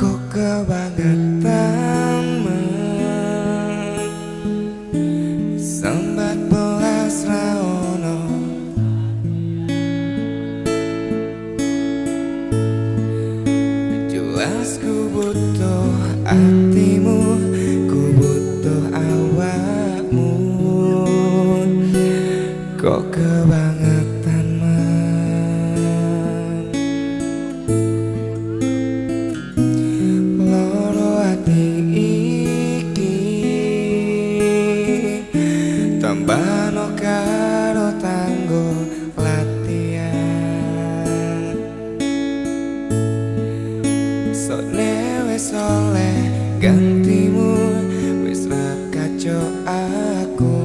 Aku kebangetan tambah no karo tanggo latihan. Sone wis oleh gantimu wis ra kaco aku.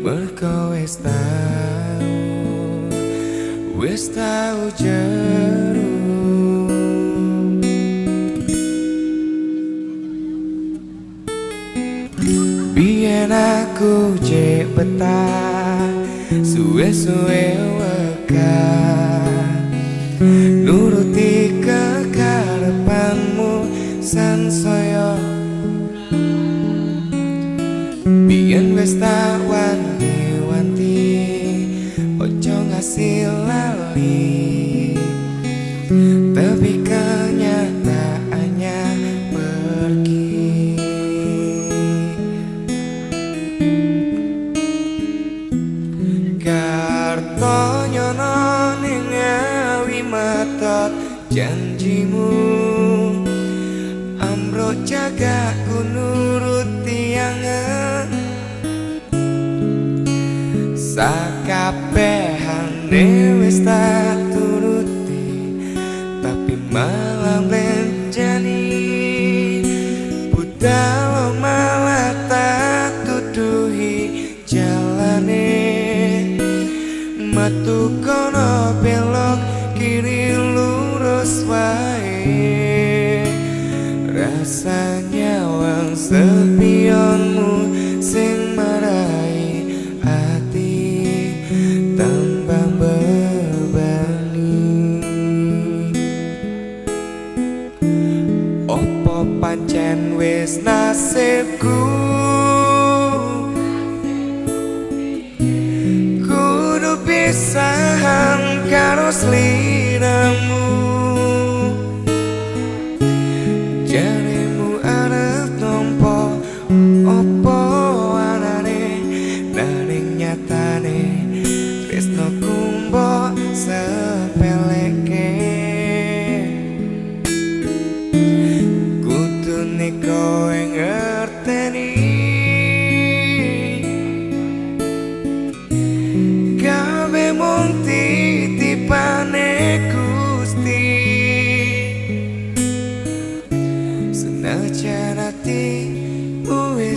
Merko wis tau wis tau jeru aku cek betah Suwe-suwe weka Nuruti kekarepanmu Sansaya Biyen wis tak janjimu. Amro jaga ku nuruti angen Sakabehane wis tak turuti Tapi malah bencani Budal malah tak tuduhi jalane. Matu kono belok kiri wae Rasanya wang sepionmu sing marai hati tambah bebani Opo pancen wis nasibku? Kudu pisahan karo sliramu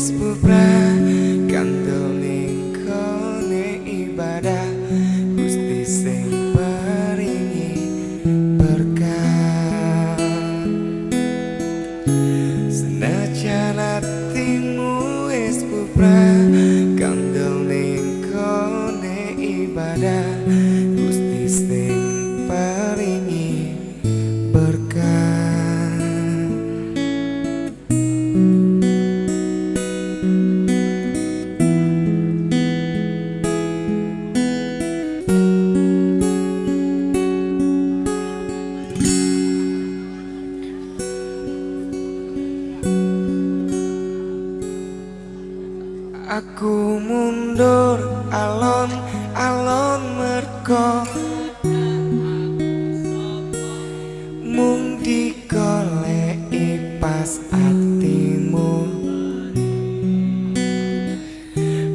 hatimu wis Aku mundur alon-alon merko Mung digoleki pas atimu.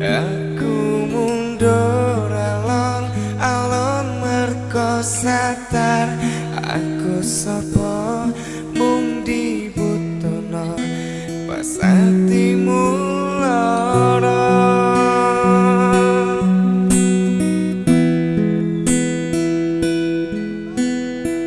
Aku mundur alon-alon merko sadar Aku sopo